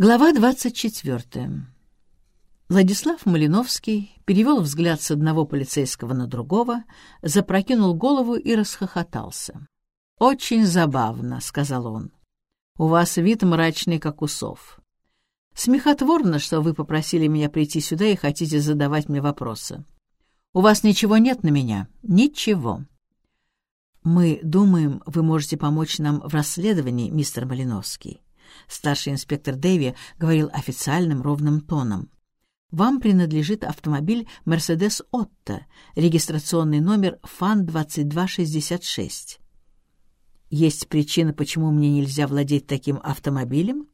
Глава 24. Владислав Малиновский перевел взгляд с одного полицейского на другого, запрокинул голову и расхохотался. «Очень забавно», — сказал он. «У вас вид мрачный, как усов. Смехотворно, что вы попросили меня прийти сюда и хотите задавать мне вопросы. У вас ничего нет на меня? Ничего». «Мы думаем, вы можете помочь нам в расследовании, мистер Малиновский». Старший инспектор Дэви говорил официальным ровным тоном. «Вам принадлежит автомобиль «Мерседес Отто», регистрационный номер ФАН-2266. Есть причина, почему мне нельзя владеть таким автомобилем?»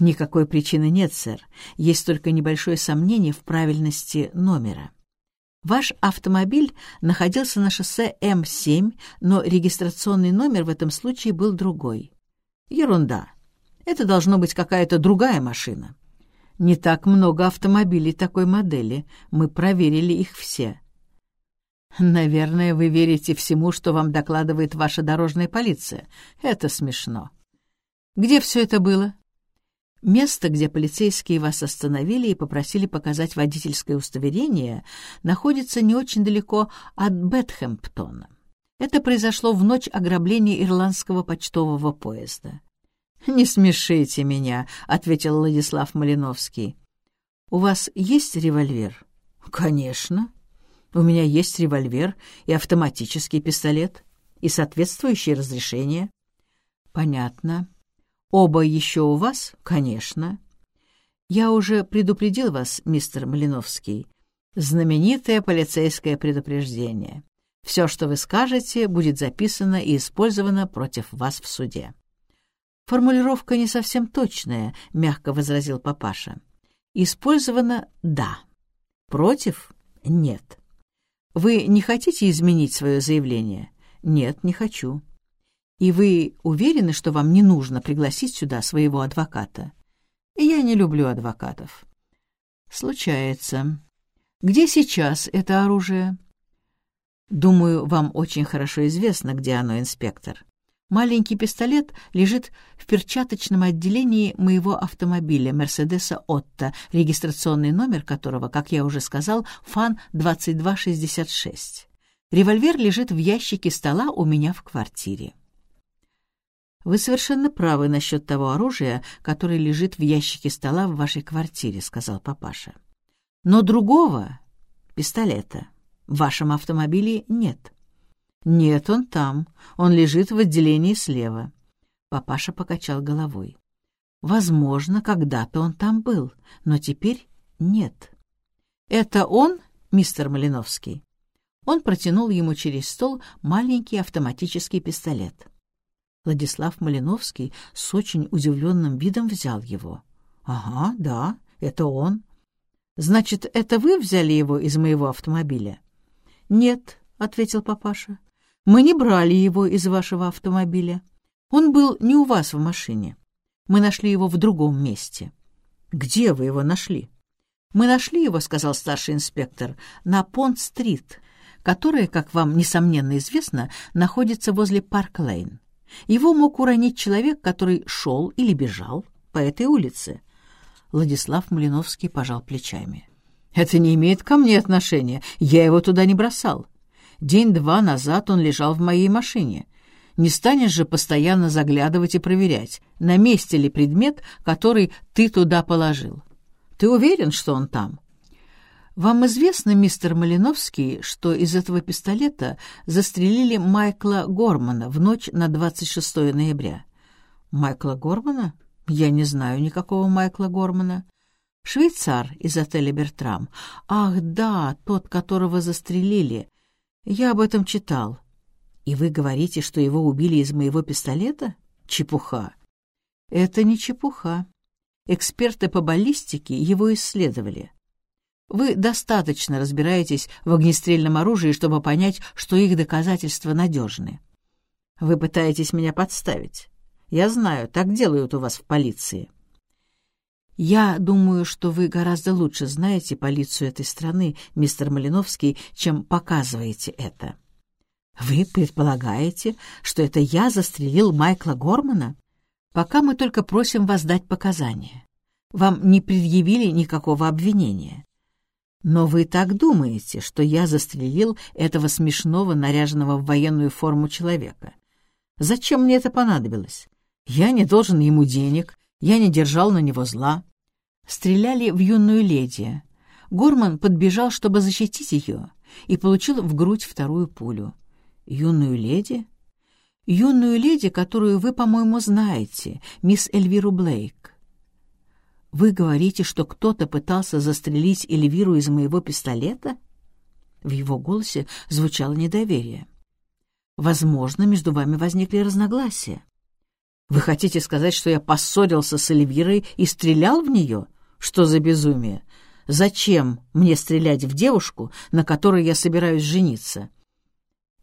«Никакой причины нет, сэр. Есть только небольшое сомнение в правильности номера». Ваш автомобиль находился на шоссе М7, но регистрационный номер в этом случае был другой. Ерунда. Это должно быть какая-то другая машина. Не так много автомобилей такой модели. Мы проверили их все. Наверное, вы верите всему, что вам докладывает ваша дорожная полиция. Это смешно. Где все это было? Место, где полицейские вас остановили и попросили показать водительское удостоверение, находится не очень далеко от Бетхэмптона. Это произошло в ночь ограбления ирландского почтового поезда. «Не смешите меня», — ответил Владислав Малиновский. «У вас есть револьвер?» «Конечно. У меня есть револьвер и автоматический пистолет, и соответствующее разрешение». «Понятно. Оба еще у вас?» «Конечно». «Я уже предупредил вас, мистер Малиновский. Знаменитое полицейское предупреждение. Все, что вы скажете, будет записано и использовано против вас в суде». «Формулировка не совсем точная», — мягко возразил папаша. «Использовано «да». Против — нет. Вы не хотите изменить свое заявление? Нет, не хочу. И вы уверены, что вам не нужно пригласить сюда своего адвоката? Я не люблю адвокатов. Случается. Где сейчас это оружие? Думаю, вам очень хорошо известно, где оно, инспектор. Маленький пистолет лежит в перчаточном отделении моего автомобиля «Мерседеса Отто», регистрационный номер которого, как я уже сказал, ФАН-2266. Револьвер лежит в ящике стола у меня в квартире. «Вы совершенно правы насчет того оружия, которое лежит в ящике стола в вашей квартире», — сказал папаша. «Но другого пистолета в вашем автомобиле нет». «Нет, он там. Он лежит в отделении слева». Папаша покачал головой. «Возможно, когда-то он там был, но теперь нет». «Это он, мистер Малиновский?» Он протянул ему через стол маленький автоматический пистолет. Владислав Малиновский с очень удивленным видом взял его. «Ага, да, это он». «Значит, это вы взяли его из моего автомобиля?» «Нет», — ответил папаша. Мы не брали его из вашего автомобиля. Он был не у вас в машине. Мы нашли его в другом месте. Где вы его нашли? Мы нашли его, сказал старший инспектор, на Понт-стрит, которая, как вам несомненно известно, находится возле Парк-Лейн. Его мог уронить человек, который шел или бежал по этой улице. Владислав Малиновский пожал плечами. «Это не имеет ко мне отношения. Я его туда не бросал. День-два назад он лежал в моей машине. Не станешь же постоянно заглядывать и проверять, на месте ли предмет, который ты туда положил. Ты уверен, что он там? Вам известно, мистер Малиновский, что из этого пистолета застрелили Майкла Гормана в ночь на 26 ноября? Майкла Гормана? Я не знаю никакого Майкла Гормана. Швейцар из отеля «Бертрам». Ах, да, тот, которого застрелили. Я об этом читал. И вы говорите, что его убили из моего пистолета? Чепуха. Это не чепуха. Эксперты по баллистике его исследовали. Вы достаточно разбираетесь в огнестрельном оружии, чтобы понять, что их доказательства надежны. Вы пытаетесь меня подставить. Я знаю, так делают у вас в полиции. «Я думаю, что вы гораздо лучше знаете полицию этой страны, мистер Малиновский, чем показываете это». «Вы предполагаете, что это я застрелил Майкла Гормана? Пока мы только просим вас дать показания. Вам не предъявили никакого обвинения. Но вы так думаете, что я застрелил этого смешного, наряженного в военную форму человека. Зачем мне это понадобилось? Я не должен ему денег, я не держал на него зла. Стреляли в юную леди. Горман подбежал, чтобы защитить ее, и получил в грудь вторую пулю. Юную леди? Юную леди, которую вы, по-моему, знаете, мисс Эльвиру Блейк. Вы говорите, что кто-то пытался застрелить Эльвиру из моего пистолета? В его голосе звучало недоверие. Возможно, между вами возникли разногласия. Вы хотите сказать, что я поссорился с Эльвирой и стрелял в нее? Что за безумие? Зачем мне стрелять в девушку, на которой я собираюсь жениться?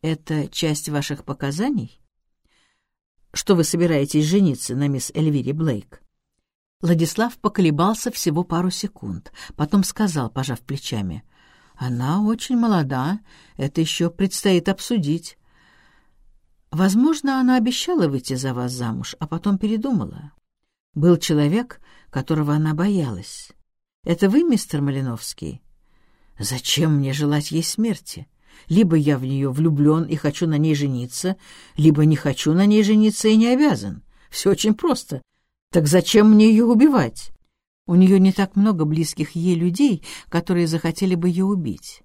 Это часть ваших показаний? Что вы собираетесь жениться на мисс Эльвире Блейк? Владислав поколебался всего пару секунд, потом сказал, пожав плечами, «Она очень молода, это еще предстоит обсудить. Возможно, она обещала выйти за вас замуж, а потом передумала. Был человек, которого она боялась. Это вы, мистер Малиновский? Зачем мне желать ей смерти? Либо я в нее влюблен и хочу на ней жениться, либо не хочу на ней жениться и не обязан. Все очень просто. Так зачем мне ее убивать? У нее не так много близких ей людей, которые захотели бы ее убить.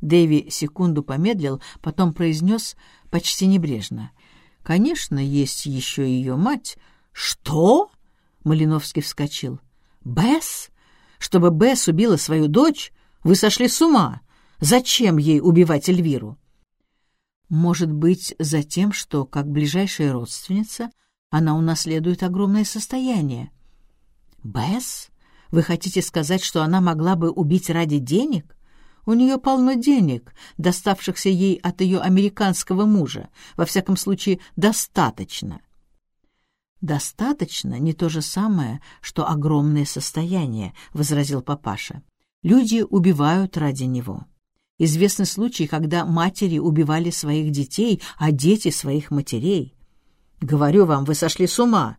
Дэви секунду помедлил, потом произнес почти небрежно. «Конечно, есть еще ее мать». «Что?» — Малиновский вскочил. «Бесс? Чтобы Бесс убила свою дочь? Вы сошли с ума! Зачем ей убивать Эльвиру?» «Может быть, за тем, что, как ближайшая родственница, она унаследует огромное состояние». «Бесс? Вы хотите сказать, что она могла бы убить ради денег?» У нее полно денег, доставшихся ей от ее американского мужа. Во всяком случае, достаточно. «Достаточно — не то же самое, что огромное состояние», — возразил папаша. «Люди убивают ради него. Известны случаи, когда матери убивали своих детей, а дети — своих матерей. Говорю вам, вы сошли с ума.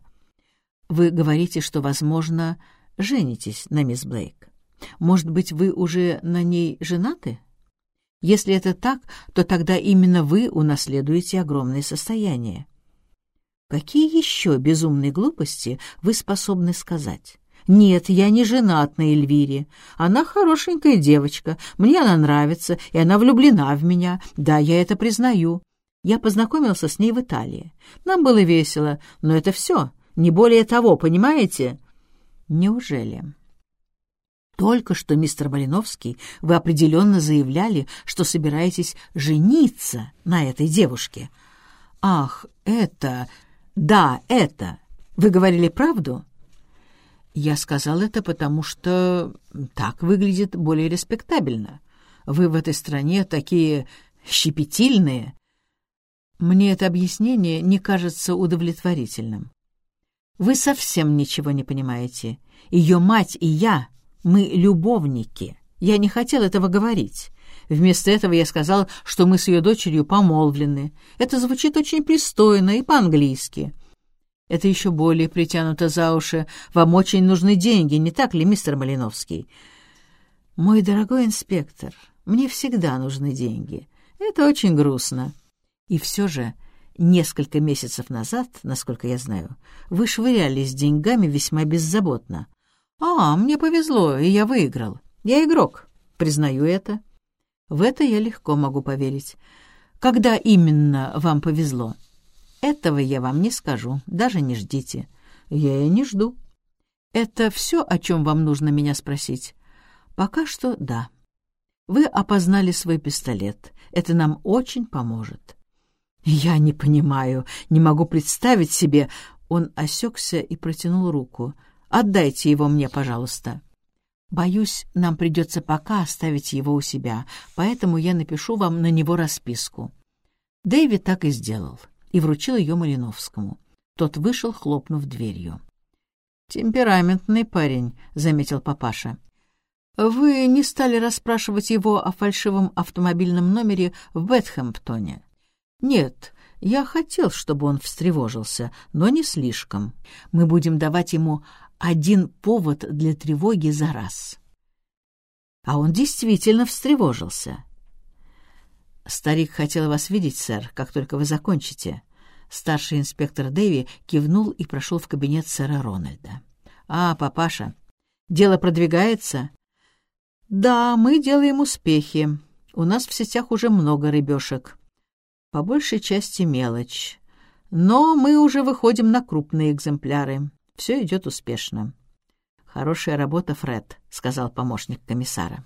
Вы говорите, что, возможно, женитесь на мисс Блейк. Может быть, вы уже на ней женаты? Если это так, то тогда именно вы унаследуете огромное состояние. Какие еще безумные глупости вы способны сказать? Нет, я не женат на Эльвире. Она хорошенькая девочка, мне она нравится, и она влюблена в меня. Да, я это признаю. Я познакомился с ней в Италии. Нам было весело, но это все, не более того, понимаете? Неужели? Только что, мистер Малиновский, вы определенно заявляли, что собираетесь жениться на этой девушке. Ах, это... Да, это... Вы говорили правду? Я сказал это, потому что так выглядит более респектабельно. Вы в этой стране такие щепетильные. Мне это объяснение не кажется удовлетворительным. Вы совсем ничего не понимаете. Ее мать и я мы любовники. Я не хотел этого говорить. Вместо этого я сказал, что мы с ее дочерью помолвлены. Это звучит очень пристойно и по-английски. Это еще более притянуто за уши. Вам очень нужны деньги, не так ли, мистер Малиновский? Мой дорогой инспектор, мне всегда нужны деньги. Это очень грустно. И все же несколько месяцев назад, насколько я знаю, вы швырялись деньгами весьма беззаботно. «А, мне повезло, и я выиграл. Я игрок, признаю это». В это я легко могу поверить. Когда именно вам повезло? Этого я вам не скажу, даже не ждите. Я и не жду. Это все, о чем вам нужно меня спросить? Пока что да. Вы опознали свой пистолет. Это нам очень поможет. Я не понимаю, не могу представить себе... Он осекся и протянул руку — Отдайте его мне, пожалуйста». «Боюсь, нам придется пока оставить его у себя, поэтому я напишу вам на него расписку». Дэвид так и сделал и вручил ее Малиновскому. Тот вышел, хлопнув дверью. «Темпераментный парень», — заметил папаша. «Вы не стали расспрашивать его о фальшивом автомобильном номере в Бетхэмптоне?» «Нет, я хотел, чтобы он встревожился, но не слишком. Мы будем давать ему один повод для тревоги за раз. А он действительно встревожился. «Старик хотел вас видеть, сэр, как только вы закончите». Старший инспектор Дэви кивнул и прошел в кабинет сэра Рональда. «А, папаша, дело продвигается?» «Да, мы делаем успехи. У нас в сетях уже много рыбешек. По большей части мелочь. Но мы уже выходим на крупные экземпляры. Все идет успешно». «Хорошая работа, Фред», — сказал помощник комиссара.